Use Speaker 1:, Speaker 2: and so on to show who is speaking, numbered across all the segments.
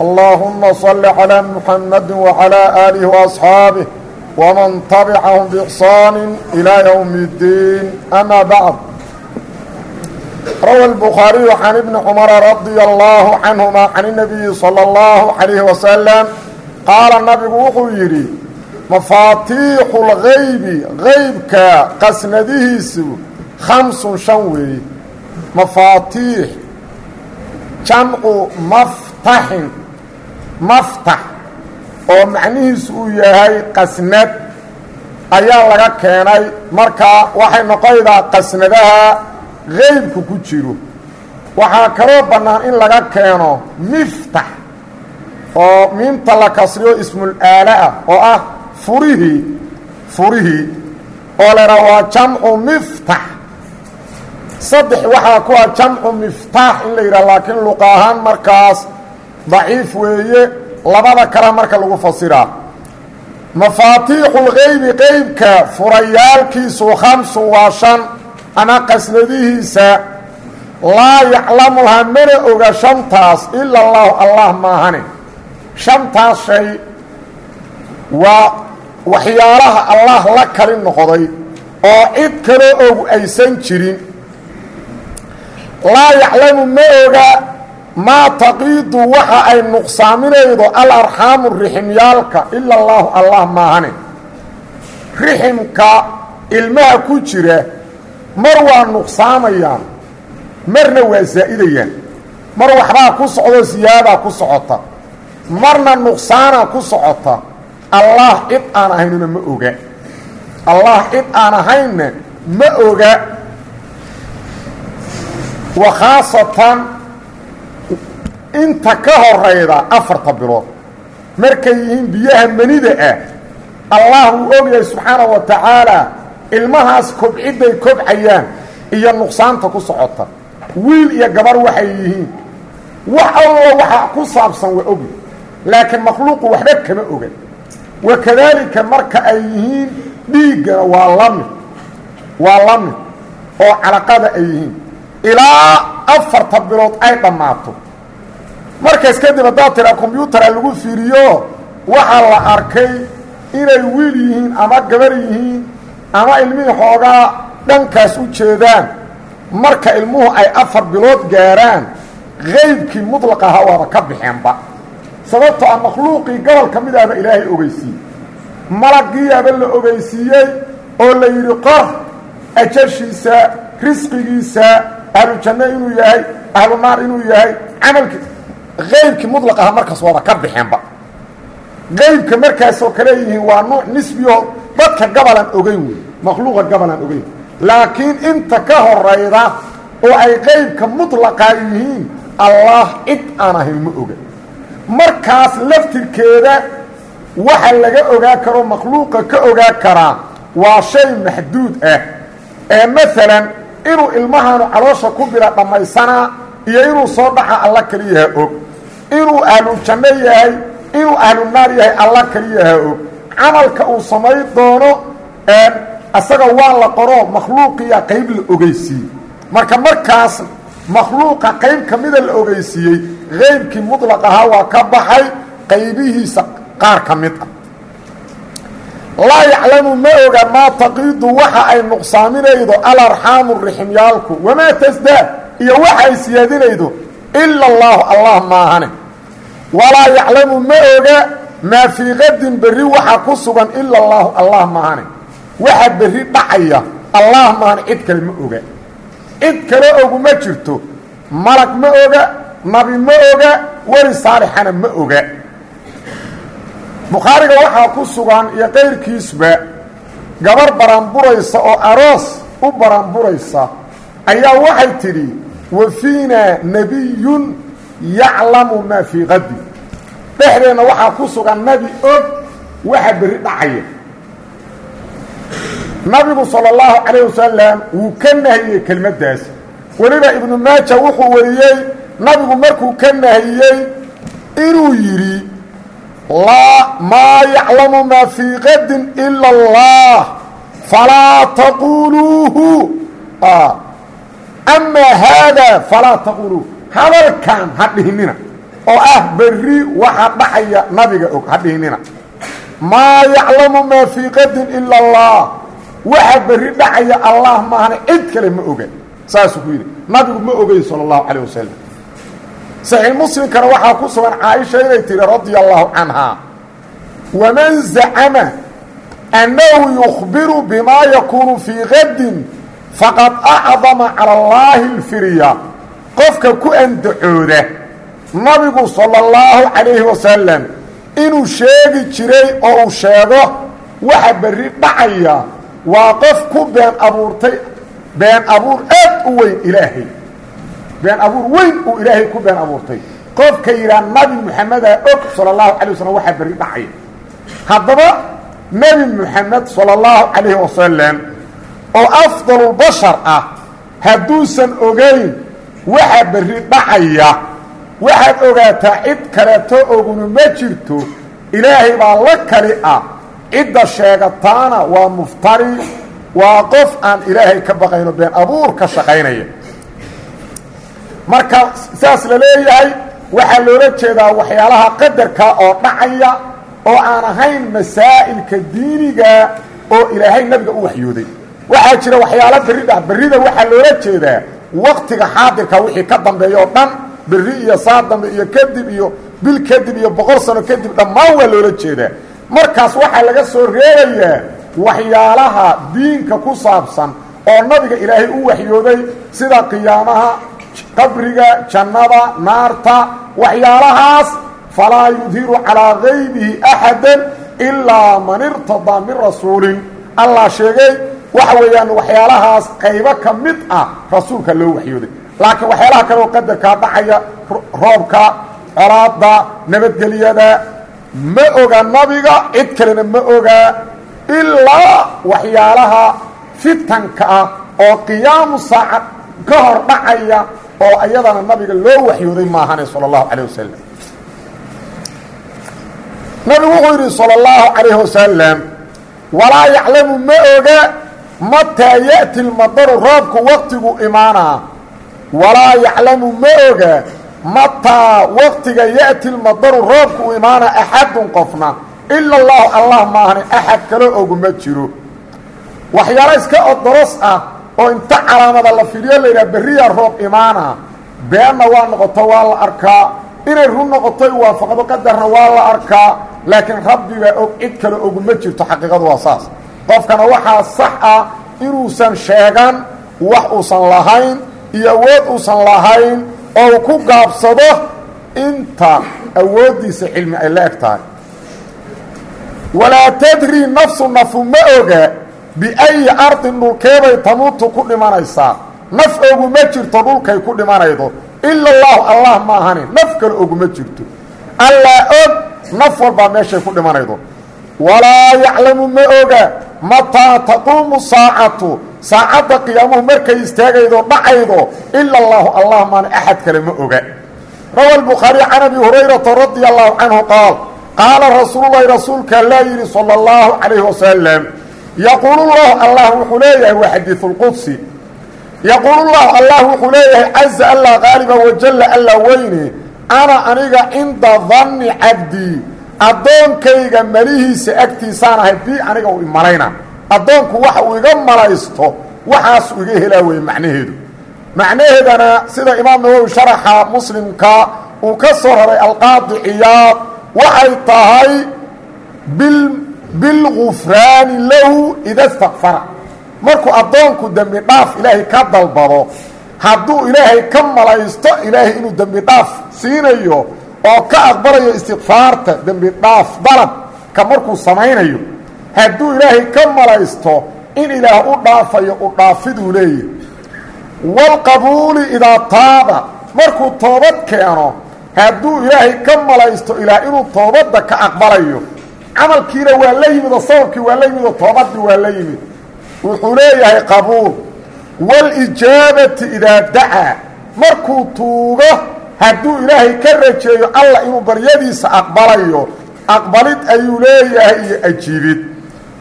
Speaker 1: اللهم صل على محمد وعلى آله وأصحابه ومن تبعهم بإحسان إلى يوم الدين أما بعد روى البخاري عن ابن عمر رضي الله عنهما عن النبي صلى الله عليه وسلم قال النبي وxuu yidhi مفاaتيiح الغayب غaybka qasnadihiisu خمس شhan weeye مفاaتيiح jamcu mftaxin maftax oo macnihiisu uu yahay qasnad ayaa laga keenay. Markaa waxay noqonaydaa qasnadaha qaybku ku jiro. Waxaa kaloo bannaan in laga keeno miftax oo miimta la kasriyo ismul aala ah oo ah furihii furihii oo la idhaha waa jamcu miftax saddex waxaa ku ah jamcu miftaax in la yidhaha laakiin luqa ahaan markaas daciif weeye labada kale marka lagu fasiraa mafaatiixulgeybi qeybka furayaalkiisu khamsun waa shan ama qasnadihiisa laa yaclamuhaa mana oga shantaas ila allahu allah maahane. Shantaas shay waa waxyaalaha allah la kali noqday oo cid kaloo og aysan jirin. Laa yaclamu ma oga maa taqiidu waxa ay nuqsaaminaydo alarxaamu riximyaalka ila allaahu allah maahane. Riximka ilmaha ku jira mar waa nuqsaamayaan marna waa zaa'idayaan. Mar waxbaa ku socdo siyaadaa ku socota. Marna nuqsaanaa ku socota allah cid aan ahaynuna ma oga. Allah cid aan ahaynna ma oga. Wa khaasatan inta ka horayda afarta bilood markay yihiin biyaha manida ah allah wuu ogyahay subxaanahu wa tacaala ilmahaas kobcidday kobcayaan iyo nuqsaanta ku socota. Wiil iyo gabar waxay yihiin. Wax alla waxa ku saabsan waa ogi laakiin makhluuqu waxba kama oga wa kadaalika marka ay yihiin dhiiggana waa la mid waa la mid oo calaqada ay yihiin. Ilaa afarta bilood ay dhammaato markaas kadib haddaad tiraa kombyutara lagu fiiriyo waxaa la arkay inay wiil yihiin ama gabar yihiin ama ilmihii xoogaa dhankaas u jeedaan. Marka ilmuhu ay afar bilood gaaraan qaybkii mudlaq ahaa waaba ka baxeenba sababtoo ah makhluuqii gobol ka mid ahba ilaahay ogeysiiyey. Malaggiiaba la ogeysiiyey oo la yidhi qof ajashiisa risqigiisa ahlu janno inuu yahay ahlu naar inuu yahay camalkiis qaybkii mudlaq aha markaas waaba ka baxeenba qaybka markaasoo kale yihiin waa nuuc nisbiyo dadka gabalan ogeyn wey makhluuqa gabalan ogeyn. Laakiin inta ka horayda oo ay qaybka mutlaqaa yihiin allah cid aan ahayn ma oga. Markaas laftirkeeda waxa laga ogaa karo makhluuqa ka ogaa karaa waa shay maxduud ah. Ee maalan inuu ilmahaanu caloosha ku bila dhammaysanaa iyo inuu soo dhaca alla keliyaha og. Inuu ahlu janno yahay inuu ahlu naar yahay alla keliyaha og. Camalka uu samayn doono isaga waa la qoro makhluuqiya qayb la ogeysiiyey. Marka markaas makhluuqa qayb ka mida la ogeysiiyey qaybkii mutlaq ahaa waa ka baxay qaybihiisa qaar ka mid ah. Laa yaclamu ma oga maa taqiidu waxa ay nuqsaaminaydo alarxaamu riximyaalku wamaa tasdaad iyo waxa ay siyaadinaydo ila allaahu allah maahane. Walaa yaclamu ma oga maa fii qadin berri waxa ku sugan ila allaahu allah maahane. Waxa berri dhacaya allah maahane cid kale ma oga. Cid kale ogu ma jirto malag ma oga nabi ma oga weli saalixana ma oga. Bukhaariga waxaa ku sugan iyo qayrkiisba gabar baranburaysa oo aroos u baranburaysa ayaa waxay tidhi wafiina nebiyun yaclamu maa fii qadi dhexdeenna waxaa ku sugan nabi og waxa berri dhacaya. Nabigu sala allahu calayh wasalam wuu ka nahiyey kelmaddaas. Weliba ibnu maaja wuxuu wariyey nabigu markuu ka nahiyey inuu yidhi laa maa yaclamu maa fii qadin ila allah falaa taquuluuhu. Ah amaa haadaa falaa taquluu hadalkan ha dhihinina oo ah berri waxaa dhaxaya nabiga og ha dhihinina maa yaclamu maa fii qadin ila allah waxa berri dhacaya allah maahane cid kale ma oga saasuu ku yidhi nabigu ma ogayn sala allahu calayh wasalam saxiix muslimkana waxaa ku sugan caaisha inay tidhi radia allaahu canhaa waman zacama annahu yukhbiru bimaa yakuunu fii qadin faqad acdama cala allaahi alfirya qofka ku andacooda nabigu sala allahu calayhi wasalam inuu sheegi jiray oo uu sheego waxa berri dhacaya waa qof ku been abuurtay been abuur aad u weyn ilaahay. Been abuur weyn uu ilaahay ku been abuurtay. Qof ka yidhaha nabi moxamedaa og sala allahu calay wasalam waxaa berri dhacaya. Haddaba nabi moxamed sala allahu calayhi wasalam oo afdalulbashar ah hadduusan ogayn waxa berri dhacaya waxaad ogaataa cid kaleeto ogunu ma jirto ilaahay baa la kali ah. Cidda sheegataana waa muftari waa qof aan ilaahay ka baqayno been abuur ka shaqaynaya. Marka saas la leeyahay waxaa loola jeedaa waxyaalaha qadarka oo dhacaya oo aan ahayn masaa'ilka diiniga oo ilaahay nabiga u waxyooday waxaa jira waxyaalo berri dha berrida waxaa loola jeedaa waktiga xaadirka wixii ka dambeeya dhan. Berri iyo saa dambe iyo kadib iyo bil kadib iyo boqol sano kadib dhammaan waa loola jeedaa. Markaas waxaa laga soo reebayaa waxyaalaha diinka ku saabsan oo nabiga ilaahay u waxyooday sida qiyaamaha qabriga jannada naarta waxyaalahaas. Falaa yudhiru calaa gaybihi axada ilaa man irtadaa min rasuulin. Allah sheegay waxa weeyaan waxyaalahaas qaybo ka mid ah rasuulka loo waxyooday. Laakiin waxyaalaha kale oo qadarkaa dhacaya roobka colaada nabadgelyada ma oga nabiga cid kalena ma oga ilaa waxyaalaha fitanka ah oo qiyaamu saaca ka hor dhacaya oo iyadana nabiga loo waxyooday maahane sal allahu calayh wasalam nabigu wuxuu yidhi sal allahu calayh wasalam walaa yaclamu ma oga mataa ya'ti lmadaru roobku waqtigu imaanaa walaa yaclamu ma oga mataa waqtiga ya'ti lmadaru roobku u imaanaa axadun qofna ila اllahu allah maahane axad kalo ogu ma jiro waxyaalo iska odoros ah oo inta calaamada la fidhiyo la yidhaha berriya roob imaana beenna waa noqoto waa la arkaa inay run noqotoy waafaqdo qadarna waa la arkaa laakiin rabbibaa og cid kale oguma jirto xaqiiqadu waa saas qofkana waxaa sax ah inuusan sheegan wax uusan lahayn iyo awood uusan lahayn oo ku gaabsado inta awooddiisa cilmi ay la eg tahay. Walaa tadri nafsu nafu ma oga biayi ardin dhulkeebay tamuutu ku dhimanaysaa naf oguma jirto dhulkay ku dhimanaydo. Ila allahu allah maahani naf kale oguma jirto. Allaa og naf walbaa meeshay ku dhimanaydo. Walaa yaclamu ma oga mataa taquumu saacatu saacadda qiyaamuhu markay istaagaydo dhacaydo ila allahu allah maahani axad kale ma oga rawa albukhaari can abi hurayrata radia allahu canhu qaal qaala rasuululahi rasuulka laa yidhi sala allahu calayhi wasalam yaquulu llahu allah wuxuu leeyahay waa xadiiu lqudsi yaquulu llahu allah wuxuu leeyahay caza allah qaaliba wajalla alla weyne ana aniga cinda danni cabdii addoonkayga malihiisa agtiisaan ahay bii aniga uu imalayna addoonku waxa uu iga malaysto waxaasuu iga helaa weye macnaheedu. Macnaheedana sida imaam nawowi sharaxa muslimka uu ka soo raray alqaadi ciyaad waxay tahay bil bilgufraani lahu ida istakfara markuu addoonku dembi dhaaf ilaahay ka dalbado hadduu ilaahay ka malaysto ilaahay inuu dembi dhaaf siinayo oo ka aqbalayo istikfaarta dembi dhaaf dalabka markuu samaynayo hadduu ilaahay ka malaysto in ilaah u dhaafayo u dhaafiduu leeyahy waalqabuuli idaa taaba markuu toobad keeno hadduu ilaahay ka malaysto ilaah inuu toobadda ka aqbalayo camalkiina waa la yimid oo sababkii waa la yimid oo toobadii waa la yimid. Wuxuu leeyahay qabuul. Walijaabati idaa dacaa markuu tuugo hadduu ilaahay ka rajeeyo allah inuu baryadiisa aqbalayo aqbalid ayuu leeyahay iyo ajiibid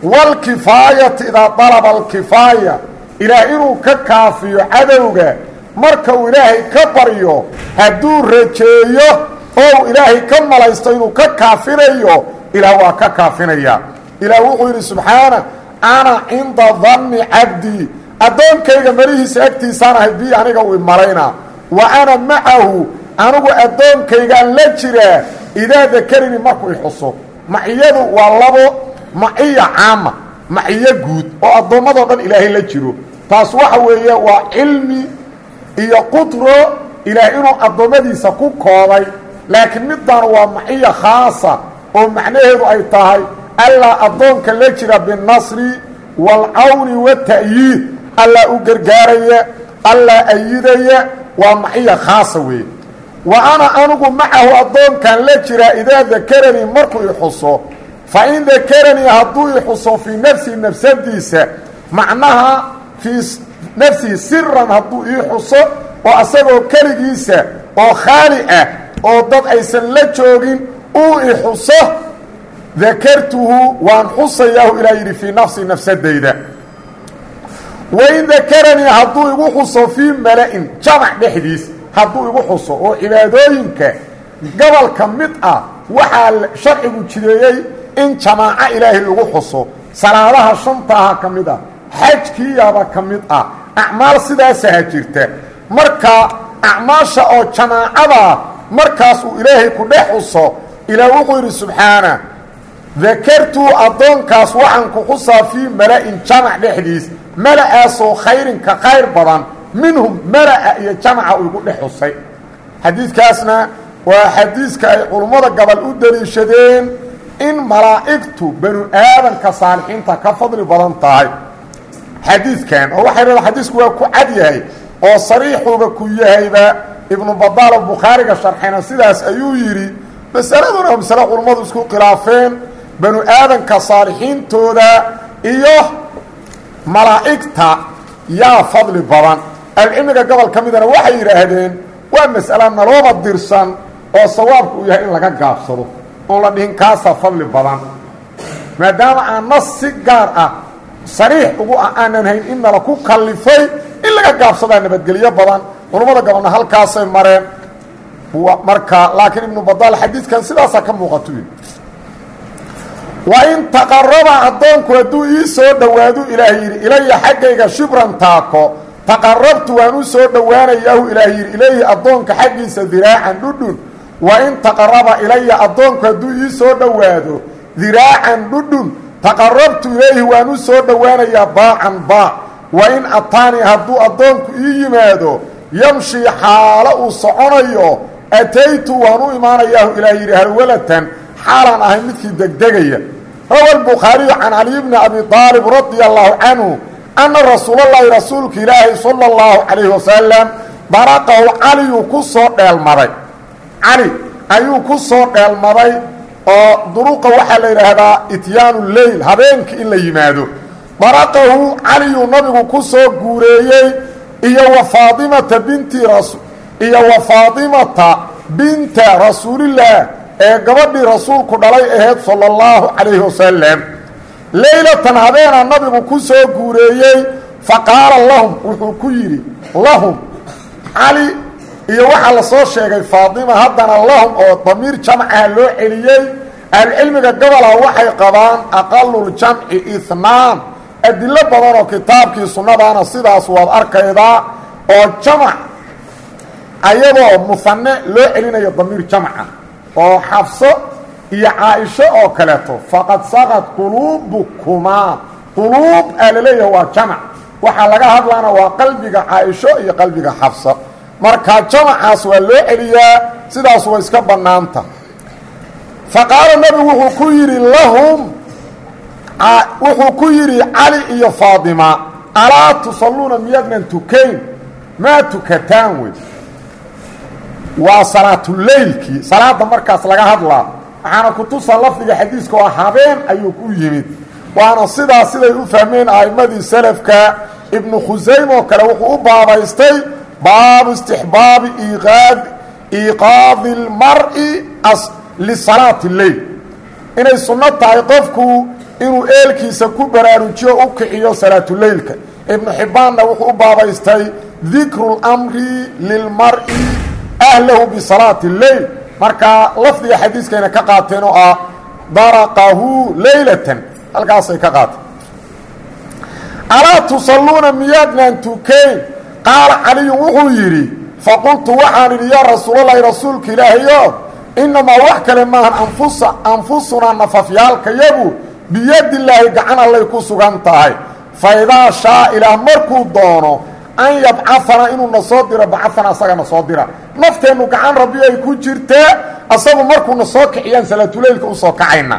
Speaker 1: waalkifaayati idaa dalaba alkifaaya ilaah inuu ka kaafiyo cadowga marka uu ilaahay ka baryo hadduu rajeeyo oo ilaahay ka malaysto inuu ka kaafinayo ilaah waa ka kaafinaya. Ilaah wuxuu yidhi subxaana ana cinda danni cabdii addoonkayga marihiisa agtiisaan ahay bii aniga uu imalaynaa wa ana macahu anigu addoonkaygaan la jiraa idaa dakaranii markuu ixuso maciyadu waa labo maciya caama maciyo guud oo addoommadoo dhan ilaahay la jiro. Taas waxa weeye waa cilmi iyo qudro ilaah inuu addoommadiisa ku koobay. Laakiin middan waa maciya khaasa oo macnaheedu ay tahay allaa addoonka la jira binnasri waalcawni wata'yiid allaa u gargaaraya allaa ayidaya waa maciya khaasa weeye wa ana anigu macahu addoonkan la jiraa idaa dakaranii markuu i xuso fa in dakaranii hadduu i xuso fii nafsihi nafsadiisa macnaha fii nafsihi siran hadduu ii xuso oo asagoo keligiisa oo khaali ah oo dad aysan la joogin uu i xuso dakartuhu waan xusayaahu ilaa yidhi fii nafsi nafsadayda. Wain dakaranii hadduu igu xuso fii mala-in jamac dhexdiis hadduu igu xuso oo cibaadooyinka gobolka mid ah waxaa sharcigu jireeyey in jamaaco ilaahay lagu xuso. Salaadaha shantaaha ka mid ah xajkiiyaba ka mid ah acmaal sidaasaha jirta. Marka acmaasha oo jamaacadaa markaas uu ilaahay ku dhex xuso ilaah wuxuu yidhi subxaana dakartuu addoonkaas waxaan ku xusaa fii mala-in jamac dhexdiis mala-aasoo khayrinka khayr badan minhum mala-a iyo jamaca uu igu dhex xusay. Xadiidkaasna waa xadiiska ay culummada gobol u deliishadeen in malaa'igtu banu aadamka saalixiinta ka fadli badan tahay. Xadiidkan oo waxay leedahay xadiisku waa ku cad yahay oo sariixuuba ku yahayba ibnu badaalo bukhaariga sharxayna sidaas ayuu yidhi masaladuna masale culummadu isku khilaafeen banu aadamka saalixiintooda iyo malaa'igta yaa fadli badan ahlucilmiga gobol ka waxay yidhaahdeen waa mas'ala nalooba dirsan oo sawaabku uu yahay in laga gaabsado oon la dhihin kaasaa fadli badan. Maadaama aan nas si gaar ah sariix ugu ah aanan hayn in nala ku kallifay in laga gaabsadaa nabadgelyo badan culummada gobolna halkaasay mareen. Marka laakiin ibnu badaal xadiidkan sidaasaa ka muuqato wa in taqaraba addoonku hadduu ii soo dhowaadu ilaah yidhi ilaya xaggayga shibran taako taqarabtu waan u soo dhowaanayaahu ilaah yidhi ilayhi addoonka xaggiisa diraacan dhudhun wa in taqaraba ilaya addoonku hadduu ii soo dhowaado diraacan dhudhun taqarabtu ilayhi waan u soo dhowaanayaa baacan baac wa in ataanii hadduu addoonku ii yimaado yamshii xaalo uu soconayo ataytu waan u imaanayaahu ilaah yidhi harwalatan xaalaan ahay midkii degdegaya. Rawa albukhaariyu can caliy bni abi aalib radia allahu canhu anna rasuulallaahi rasuulka ilaahi sala allahu calayhi wasalam daraqahu caliyuu ku soo dheelmaday cali ayuu ku soo dheelmaday oo duruqa waxaa la yidhaahdaa ityaanu leyl habeenkii in la yimaado daraqahu caliyuu nabigu ku soo guureeyey iyo wa faadimata binti iyo wa faadimata binta rasuulillaah ee gabadhii rasuulku dhalay ahayd sala allahu calayhi wasalam leylatan habeena nabigu ku soo guureeyey fa qaala lahum wuxuu ku yidhi lahum cali iyo waxaa la soo sheegay faadima haddana lahum oo damiir jamcaha loo celiyey ahlucilmiga gobola waxay qabaan aqaluljamci ithnaan adilo badan oo kitaabkii sunnadaana sidaas waad arkaydaa oo jamac ayadoo muhanne loo celinayo damiir jamca oo xafso iyo caaisho oo kaleeto faqad saqad quluubukumaa quluub aa la leeyahay waa jamac. Waxaa laga hadlaana waa qalbiga caaisho iyo qalbiga xafso marka jamacaas waa loo celiyaa sidaas way iska bannaanta. Fa qaala nabigu wuxuu ku yidhi lahum wuxuu ku yidhi cali iyo faadima alaa tusalluuna miyaadnan tukayn? Maa tukataan wey. Waa salaatuleylkii salaadda markaas laga hadlaa waxaana kutusa lafdiga xadiiska oo habeen ayuu ku yimid waana sidaas siday u fahmeen a'immadii salafka ibnu khusayme oo kale wuxuu u baabaystay baabu istixbaabi iiqaad iiqaadi اlmar'i lisalaati اleyl inay sunno tahay qofku inuu eelkiisa ku baraarujiyo u kiciyo salaatuleylka ibnu xibbaanna wuxuu u baabaystay dikru اlmri lilmar'i ahlahu bisalaati اleyl marka lafdiga xadiiskayna ka qaateen oo ah daraqahu leylatan halkaasay ka qaateen. Alaa tusalluuna miyaadnaan tukayn? Qaala caliyun wuxuu yidhi faqultu waxaan idhi yaa rasuulalahi rasuulka ilaahayo innamaa wax kale maahan anfusa anfusunaa nafafyaalkayagu biyadillaahi gacan allay ku sugan tahay. Fa idaa shaa ilaah markuu doono an yabcaanaa inuu na soo diro bacana asaga na soo dira. Nafteennu gacan rabbi ay ku jirtaa asagu markuuna soo kiciyaan salaatuleylka u soo kacayna.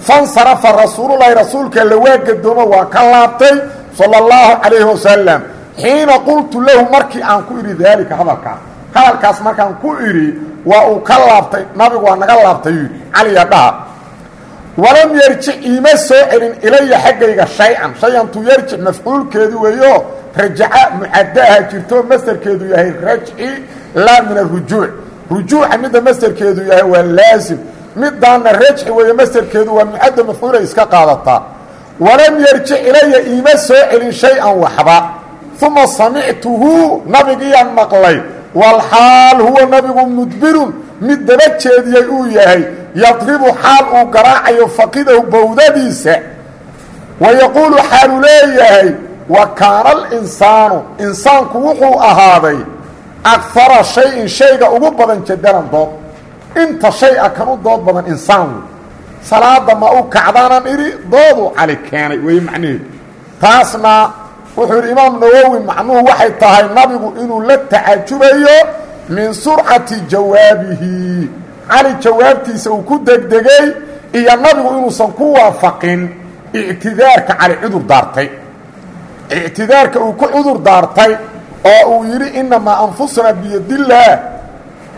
Speaker 1: Fansarafa rasuululahi rasuulka alla waa gadoomo waa ka laabtay sala اllahu calayhi wasalam xiina qultu lahu markii aan ku idhi daalika hadalkaas hadalkaas markaan ku idhi waa uu ka laabtay nabigu waa naga laabtay yidhi caliya dhaha walam yarjic iima soo celin ilaya xaggayga shay-an shay-antu yarjic mafcuulkeedu weeyo rajaca mucadaaha jirto masderkeedu yahay rajci laa min arujuuc rujuuca midda masderkeedu yahay waa laasim midaana rajci weeye masderkeedu waa mucadda mafcuulay iska qaadataa. Walam yarjic ilaya iima soo celin shay-an waxba. Uma samictuhu nabigiyaan maqlay. Walxaal huwa nabigu mudbirun. Mid daba jeediyey uu yahay yadribu xaal uu garaacayo faqidahu bowdadiisa wa yaquulu xaalu leeyahay wa kaana alinsaanu insaanku wuxuu ahaaday akara shay-in shayga ugu badan jadalan dood. Inta shay a kan u dood badan insaan wey salaada ma u kacdaanan idhi dooduu cali keenay weeye macnaheedu taasna wuxuu yidhi imaam nawowi macnuhu waxay tahay nabigu inuu la tacajubayo min surcati jawaabihi cali jawaabtiisa uu ku degdegay iyo nabigu inuusan ku waafaqin ictidaarka cali cudur daartay. Ictidaarka uu ku cudur daartay oo uu yidhi inamaa anfusuna biyadillaah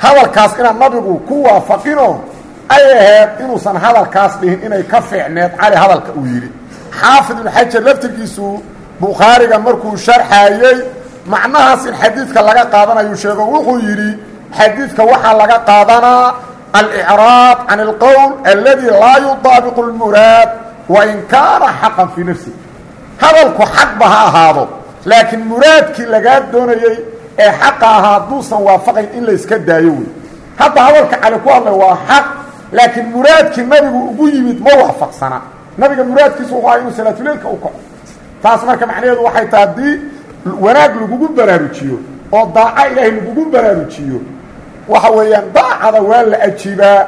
Speaker 1: hadalkaas inaan nabigu ku waafaqino ay ahayd inuusan hadalkaas dhihin inay ka fiicneed cali hadalka uu yidhi. Xaafid ibnu xajar laftirkiisu bukhaariga markuu sharxaayey macnahaas in xadiidka laga qaadanayu sheego wuxuu yidhi xadiidka waxaa laga qaadanaa alicraab can alqowl aladi laa yudaabiqu اlmuraad wain kaana xaqan fii nafsi hadalku xaqba ha ahaado laakiin muraadkii lagaa doonayey ee xaqa ahaa hadduusan waafaqayn in layska daayo wey hadda hadalka cali ku hadlay waa xaq laakiin muraadkii nabigu ugu yimid ma waafaqsana nabiga muraadkiisu wuxuu aha inuu salaatuleilka u kaco taas marka macnaheedu waxay tahay haddii wanaag lagugu baraarujiyo oo daaco ilaahay lagugu baraarujiyo waxa weeyaan daacada waa la ajiibaa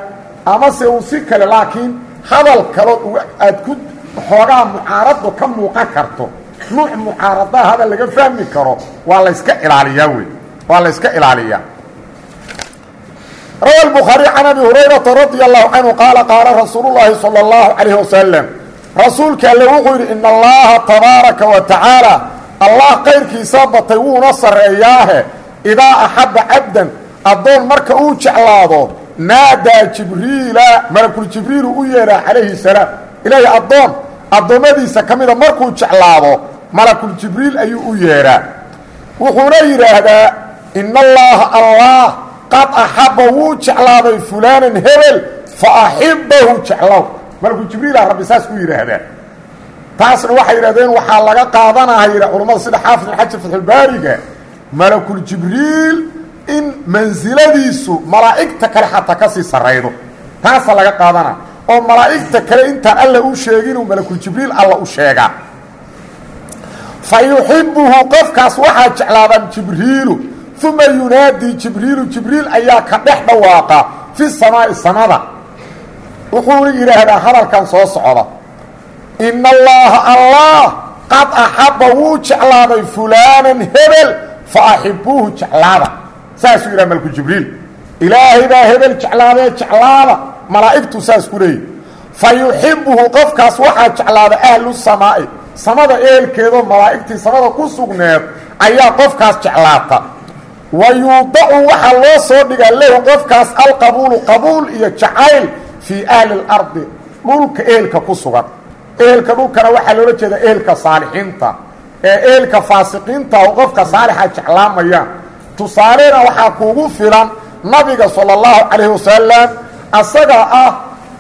Speaker 1: amase uu si kale laakiin hadal kalood aad ku xoogaa mucaarado ka muuqan karto nuuc mucaaradaa hadal laga fahmi karo waa layska ilaaliyaa wey waa la yska ilaaliyaa rawa الbخaarي can abi hurayraةa radي الlahu canhu qaala qaala rasuulu الlahi salى الlahu عalيه wasalam rasuulka alle wuxuu yidhi in allaha tabaaraka wa tacaala allah qayrkiisa batay wuuna sarreeyaahe idaa axabba cabdan addoon marka uu jeclaado naadaa jibriila malakuljibriilu u yeedhaa calayhi salaam. Ilaahay addoon addoommadiisa ka mida markuu jeclaado malakuljibriil ayuu u yeedhaa wuxuuna yidhaahdaa ina allaha allah qad axabba wuu jeclaaday fulaanan hebel fa axibbahu jeclow malakuljibriila rabbi saas ku yidhaahdaa. Taasna waxay yidhahdeen waxaa laga qaadanaya yidha culammada sida xaafid xajar fatxulbaariga malakuljibriil in mansiladiisu malaa'igta kale xataa ka sii sarraydo. Taasaa laga qaadana oo malaa'igta kale intaan alla u sheeginuu malakuljibriil alla u sheegaa fa yuxibuhu qofkaas waxaa jeclaadaan jibriilu. Uma yunaadii jibriilu. Jibriil ayaa ka dhex dhawaaqa fi samaa'i samada. Wuxuuna yidhaahdaa hadalkan soo socda. Ina allaha allah qad axabba wuu jeclaaday fulaanan hebel fa axibuuhu jeclaada saasuu yidhaha malku jibriil. Ilaahay baa hebel jeclaadee jeclaada malaa'igtu saas ku leeyihi fa yuxibuhu qofkaas waxaa jeclaada ahlu samaa'i. Samada ehelkeedoo malaa'igtii samada ku sugneed ayaa qofkaas jeclaata. Wa yuudacu waxaa loo soo dhigaa lahu qofkaas alqabuulu qabuul iyo jacayl fii ahli اlardi dhulka ehelka ku sugan. Ehelka dhulkana waxaa loola jeeda ehelka saalixiinta. Ee ehelka faasiqiinta oo qofka saalixa jeclaamayaan tusaalena waxaa kuugu filan nabiga salى اllahu calayhi wasalam asaga ah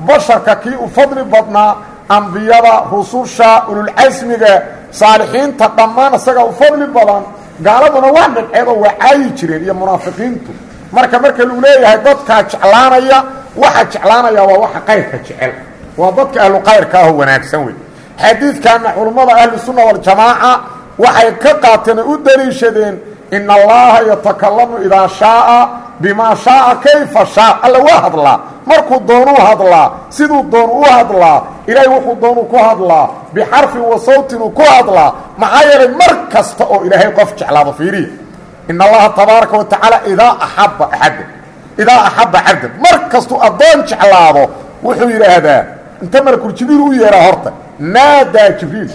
Speaker 1: basharka kii u fadli badnaa ambiyada rususha ululcasmiga saalixiinta dhammaan isaga u fadli badan gaaladuna waa dhibceedoo waa caayi jireen iyo munaafiqiintu. Marka marka lagu leeyahay dadkaa jeclaanaya waxa jeclaanaya waa waxa kayrka jecel. Waa dadka ahlu kayrka ahoo wanaagsan wey xadiidkaana culummada ahlusunna waljamaaca waxay ka qaateen u daliishadeen in allaha yatakalamu idaa shaaa bimaa shaaa kayfa shaa. Alla waa hadlaa. Markuu doonuu hadlaa siduu doon u hadlaa ilaahay wuxuu doonuu ku hadlaa bixarfin wa sawtinuu ku hadlaa maxaa yeelay mar kasta oo ilaahay qof jeclaado fiiriya in allaha tabaaraka wa tacaala idaa axabba axadda idaa axabba cabdan mar kastuu addoon jeclaado wuxuu yidhaahdaa inta malakul jibriil u yeehaa horta naadaa jibriil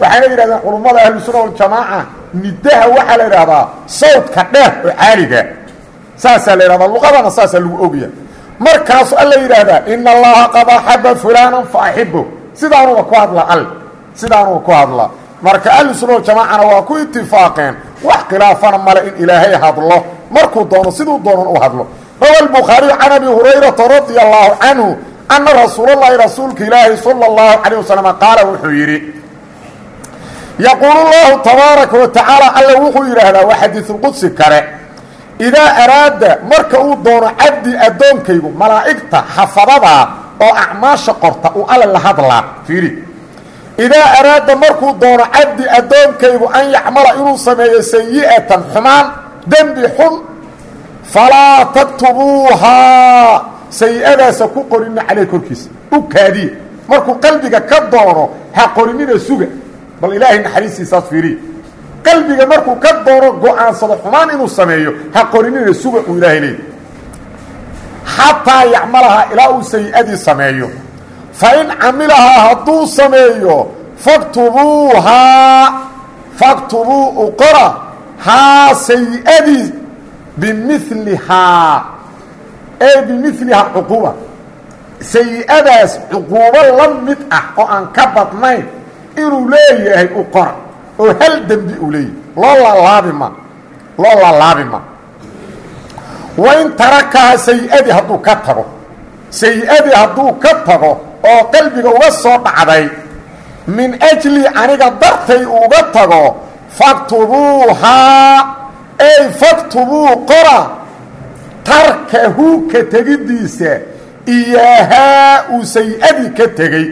Speaker 1: waxayna yidhahdeen culummada ahlusunna waljamaaca nidaha waxaa la yidhaahdaa sawdka dheer oo caaliga saasaa la yidhahdaa luqadana saasaa lagu ogya markaasu alla yidhaahdaa ina allaha qad axaba fulaanan fa axibo sidaanuba ku hadlaa alle sidaanuba ku hadlaa marka ahlusunna waljamaacana waa ku itifaaqeen wax khilaafana male in ilaahay hadlo. Markuu doono siduu doonan u hadlo. Rawa albukhaariyu can abi hurayrata radia allaahu canhu anna rasuulallaahi rasuulka ilaahi sala allahu calayh qaala wuxuu yidhi yaquulu llahu tabaaraka wa tacaala alla wuxuu yidhaahdaa waa xadiisulqudsi kale idaa araada marka uu doono cabdi addoonkaygu malaa'igta xafadadaa oo acmaasha qorta uu alle la hadlaa fiiri idaa araada markuu doono cabdi addoonkaygu an yacmala inuu sameeyo sayi'atan xumaan dembi xun falaa taktubuuhaa sayi-adaasa ku qorina caleyh korkiisa u kaadiya markuu qalbiga ka doono ha qorinina suga bal ilaahay naxariistiisaas fiiriya qalbiga markuu ka doono go'aansado xumaan inuu sameeyo ha qorinina suga uu ilaahay leeyay xataa yacmalahaa ilaa uu sayi-adii sameeyo. Fa in camilahaa hadduu sameeyo faktubuuhaa faktubuu uqora haa sayi-adii bimilihaa ee ah oo aan ka badnayn inuu leeyahay u qora oo hal dembi uu leeyahay. Loo laalaabi ma loo laalaabi ma. Wain tarakaha sayi-adii hadduu ka tago sayi-adii hadduu ka tago oo qalbiga uga soo dhacday min ajli aniga dartay uga tago faktubuuhaa ey faktubuu qora tarkahu ka tegiddiisa iyaahaa uu sayi-adii ka tegey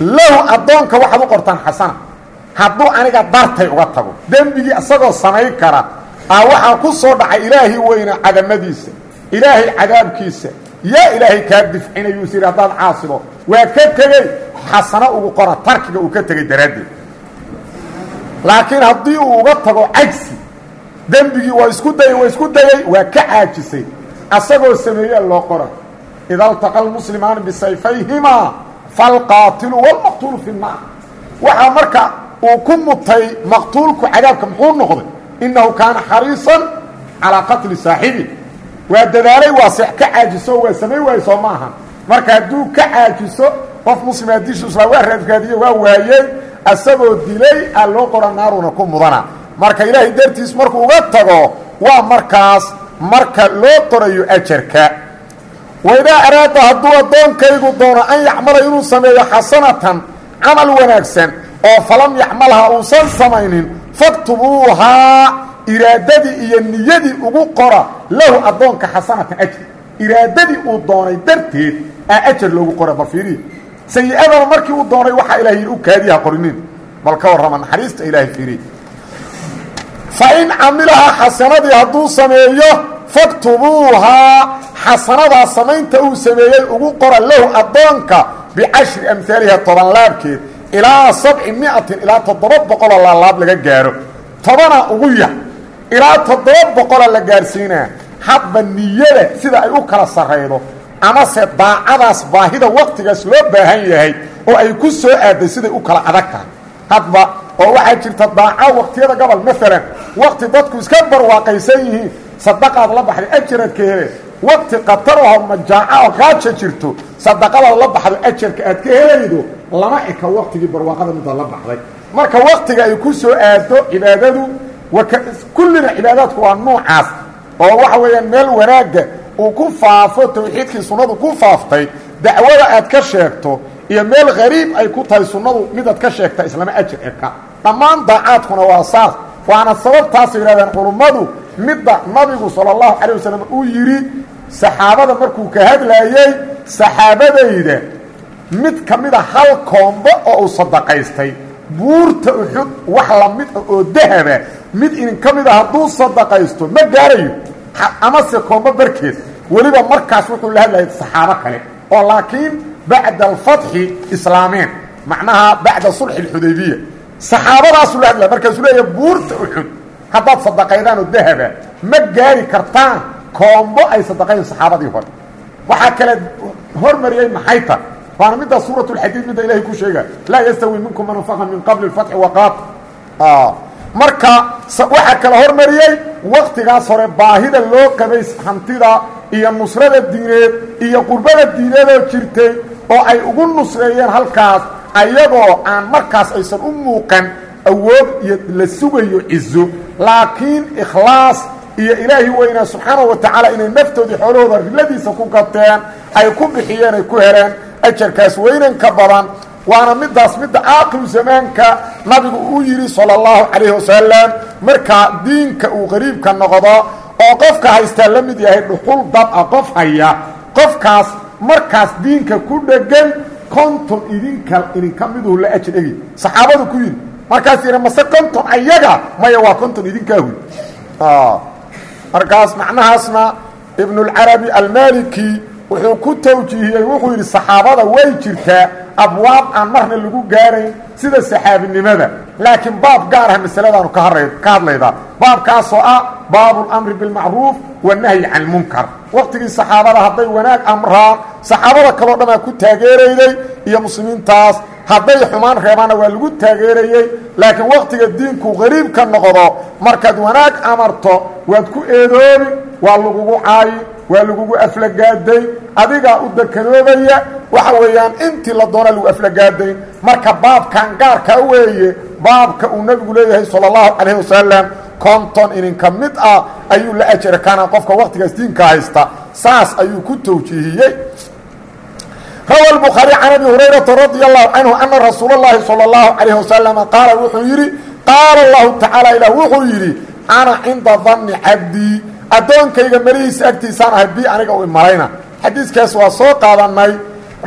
Speaker 1: lahu addoonka waxaad u qortaan xasana hadduu aniga dartay uga tago. Dembigii isagoo samayn kara. Aa waxaa ku soo dhacay ilaahay weyna cadamadiisa ilaahay cadaabkiisa. Yaa ilaahay kaa difcinayuu is yidhi haddaad caasido waa ka tegey. Xasano ugu qora tarkiga uu ka tegey daraaddeed. Laakiin haddii uu uga tago cagsi dembigii waa isku dayey waa isku dayey waa ka caajisay. Asagoo sameeye loo qora. Ida altaqa almuslimaani bisayfayhimaa falqaatilu walmaqtuulu fi nnaar waxaa marka uu ku mutay maqtuulku cadaabka muxuu noqday innahu kaana xariisan calaa qatli saaxibi waa dadaalay waa seex ka caajiso waa samay waaye soo ma ahan marka hadduu ka caajiso qof muslima dishiisla waa raadkaadiye waa waayey asagoo dilay aa loo qora naaruna ku mudana. marka ilaahay dartiis markuu uga tago waa markaas marka loo qorayo ajarka waidaa araada hadduu addoonkaygu doono an yacmala inuu sameeyo xasanatan camal wanaagsan oo falam yacmalha uusan samaynin faktubuuhaa iraadadii iyo niyadii ugu qora lahu addoonka xasanatan ajr. Iraadadii uu doonay darteed aa ajar loogu qora bal fiiriya sayi-adana markii uu doonay waxaa ilahay yidhi u kaadiyaha qorinin. Bal ka warrama naxariista ilaahay fiiriya fa in xasanadii hadduu sameeyo faktubuuhaa xasanadaa samaynta uu sameeyey ugu qora lahu addoonka bicashri amhaaliha toban laabkeed ilaa sabci miatin ilaa toddoba boqoloo laalaab laga gaaro. Tobana ugu yar ilaa toddoba boqola la gaarsiinaa hadba niyada sida ay u kala sarraydo amase daacadaas baahida waqtigaas loo baahan yahay oo ay ku soo aaday siday u kala adag tahay. Hadba oo waxaa jirta daaco waqtiyada gobol maalan waqti dadku iska barwaaqaysan yihiin sadaqaad la baxday ajaraad ka hele waqti qatarahoo majaaca oo gaaja jirto. Sadaqadaad la baxdo ajarka aad ka helaydo lama eka waqtigii barwaaqada midaad la baxday. Marka waqtiga ay ku soo aado cibaadadu kullina cibaadaadku waa nuucaas oo waxa weeyaan meel wanaagga uu ku faafo tawxiidkii sunnadu ku faaftay dacwada aad ka sheegto iyo meel hariib ay ku tahay sunnadu midaad ka sheegta islama ajir eka dhammaan daacaadkuna waa saas. Waana sababtaasay yidhahdeen culummadu midda nabigu sala allahu calayh wasalam uu yidhi saxaabada markuu ka hadlaayey saxaabadayda mid ka mida hal koombo oo uu sadaqaystay. Buurta uxud wax la mid ah oo dahaba mid idin ka mid a hadduu sadaqaysto ma gaarayo. Amase koombo barkeed. Weliba markaas wuxuu la hadlayay saxaabo kale oo laakiin bacda alfatxi islaameen macnaha bacda sulxi alxudaybiya saxaabadaasuu la hadlaya markaasuu leeyahay buurta uxud haddaad sadaqaydaan oo dahaba ma gaari kartaan koombo ay sadaqayn saxaabadii hore. Waxaa kale hormariyey maxay ta waana middaa suurat اlxadiid midda ilahay ku sheega laa yastawi minkum man anfaqa min qabli اfatxi waqaat marka waxaa kala hormariyey waktigaas hore baahida loo qabay hantida iyo nusrada diineed iyo qurbada diineedoo jirtay oo ay ugu nusreeyeen halkaas ayagoo aan markaas aysan u muuqan awood iyo la sugayo cizo laakiin ikhlaas iyo ilaahi weynaa subxaanahu wa tacaala inay naftoodii xoolahooda riladiisa ku gateen ay ku bixiyeen ay ku heleen ajarkaas weynanka badan. Waana midaas midda aakiru zamaanka nabigu uu yidhi sala allahu calayhi wasalam markaa diinka uu qariibka noqdo oo qofka haystaa la mid yahay dhuxul dab a qof haya qofkaas markaas diinka ku dhegan konton idinka idinka miduu la ajir egi saxaabadu ku yidhi markaas yidhi mase konton ayaga? Maya waa konton idinkaahu markaas macnahaasna ibnulcarabi almaliki wuxuu ku tawjiihiyey wuxuu yidhi saxaabada way jirtaa abwaab aan marna lagu gaarayn sida saxaabinimada laakiin baab gaarah masaladaanu ka hadlaynaa baabkaasoo ah baabulamri bilmacruuf wanahyi can lmunkar waqtigii saxaabada hadday wanaag amraan saxaabada kaloo dhanaa ku taageerayday iyo muslimiintaas hadday xumaan reebaanna waa lagu taageerayey laakiin waqtiga diinku qariibka noqdo markaad wanaag amarto waad ku eedoobi waa lagugu caayi waa lagugu aflagaaday adigaa u dakadoobaya waxa weeyaan intii la doona lagu aflagaaday marka baabkan gaarka weeye baabka uu nabigu leeyahay sala allahu calayhi wasalam konton ininka mid ah ayuu la ajra kana qofka waqtigaas diinka haysta. Saas ayuu ku tawjiihiyey. Rawa lbukhaari can abi hurayrata radia allahu canhu ana rasuula llaahi sala allahu calayhi qaala wuxuu yidhi qaala allahu tacaala ilaah wuxuu yidhi ana cinda danni cabdii addoonkayga melihiisa agtiisaan ahay bi aniga u imalayna xadiiskaas waa soo qaadanay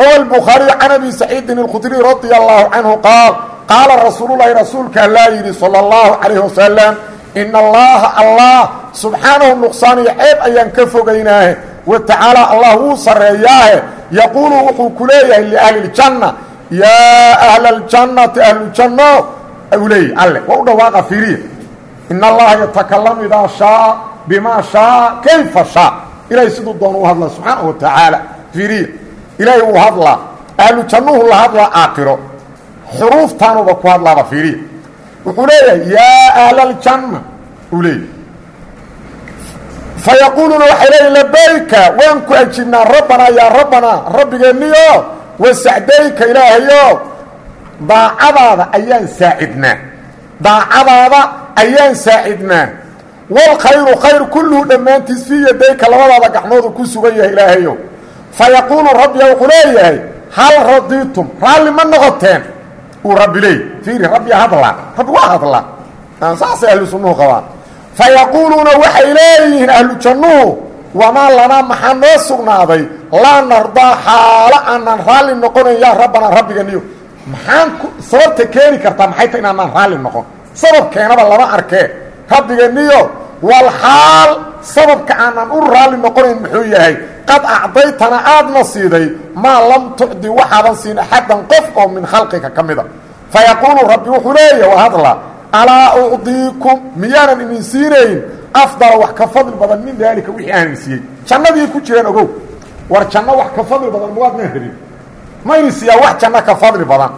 Speaker 1: rawa الbukhaariي can abi saciidin اlkhudriي radي الlahu canhu qaal qaala rasuululahi rasuulka allaa yidhi salى الlahu عalayه wasalam in allaha allah subxaanahu nuqsaaniyo ceeb ayaan ka fogaynaahe wa tacaala allah wuu sarreeyaahe yaquulu wuxuu ku leeyahay liahli اljanna yaa ahla اljannati ahlujanno uu leeyahy alle waa u dhawaaqa fiiriya in allaha yatakalamu idaa shaaa bimaa shaaa kayfa shaa ilahay siduu doona u hadlaa subxaanahu wa tacaala fiiriya ilaahay wuu hadlaa ahlu jannuhu la hadlaa aakiro xuruuftaanuba ku hadlaaba fiiriya wuxuu leeyahay yaa ahla aljanna uu leeyahy fayaquuluuna waxay leeyihiin labayka waan ku ajibnaa rabbanaa yaa rabbanaa rabbigeenniyo wasacdayka ilaahayo daacadaada ayaan saacidnaa daacadaada ayaan saacidnaa walkhayru khayr kulluhu dhammaantiis fii yadayka labadaada gacmoodu ku sugan yahay ilaahayo fayaquulu rabbiga wuxuu leeyahay hal radiitum? Raalli ma noqoteen. Uu rabbi leey fiiri rabbi hadlaa rabbi waa hadlaa saasay ahlu sunnuhu qabaan. Fayaquuluuna waxay leeyihiin ahlu jannuhu wamaa lanaa maxaa noo sugnaaday? Laa nardaa xaalo aanaan raalli noqonayn yaa rabbanaa rabbiganiyo maxaan sababta keeni kartaa maxay ta inaanaan raalli noqon? Sababkeenaba lama arkee rabbiganiyo wal xaal sababka aanaan u raalli noqonayn muxuu yahay qad acdaytana aadna siiday maa lam tucdi waxaadan siin axaddan qof oo min khalqiga ka mida. Fayaquulu rabbi wuxuu leeyahy waa alaa ucdiikum miyaanan idin siinayn afdala wax ka fadli badan min daalika wixii aan idin siiyey. Jannadii ku jiraan ogow war janno wax ka fadli badan muwaadnaan rabin ma idin siiyaa wax janno ka fadli badan.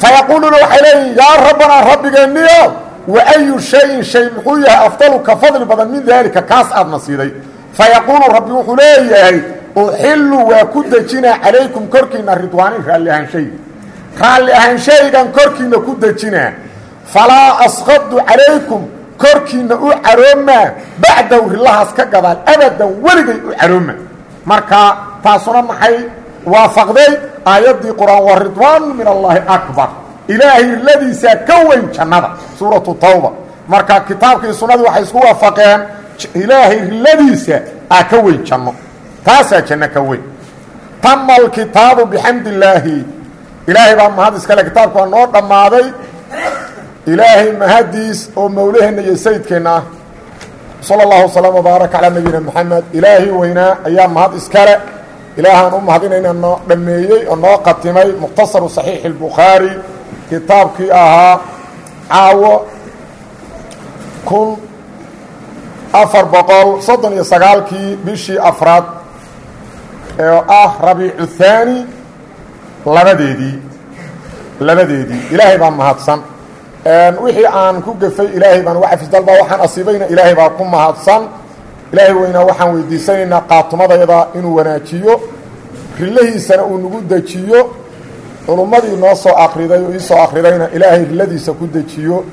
Speaker 1: Fayaquuluuna waxay leeyihiin yaa rabbanaa rabbigeenniyo wa ayu shayin shay muxuu yahay afdalu ka fadli badan min daalika kaas aadna siiday fayaquulu rabbi wuxuu leeyahay uxillu waa ku dejinaa calaykum korkiinna ridwaanin raalli ahaanshayga raalli ahaanshaygan korkiinna ku dejinaa falaa asqadu calaykum korkiinna u caroomaa bacdaw rillahaas ka gadaal abadan weligay u carooma marka taasuna maxay waafaqday aayaddii qur'aan wa ridwaanu min allaahi akbar ilaahay riladiisaa ka weyn jannada. Suuratu tawba. Marka kitaabkii sunnadii waxay isku waafaqeen ilaahay riladiisa aa ka weyn janno. Taasaa janno ka weyn. Tama alkitaabu bixamdi illaahi ilaahay baa mahad iskale kitaabku waa noo dhammaaday. Ilaahay mahadiis oo mawlaheenna iyo sayidkeenna ah sala allahu wasalam wbaarak calaa nabiyina moxamed ilaahay weynaa ayaa mahad iskale ilaahaan u mahadinayna noo dhammeeyey oo noo qatimay mukhtasaru saxiixi اlbukhaari kitaabkii ahaa caawo kun afar boqol soddon iyo sagaalkii bishii afraad oo ah rabiicu thaani labadeedii labadeedii. Ilaahay baa mahadsan. Wixii aan ku gefay ilaahay baan uga cafis dalba waxaan asiibayna ilaahay baa ku mahadsan. Ilaahay weynaa waxaan weydiisanaynaa qaatumadayada inuu wanaajiyo rillahiisana uu nagu dejiyo culummadii noo soo akriday oo ii soo akridayna ilaahay rilladiisa ku dejiyo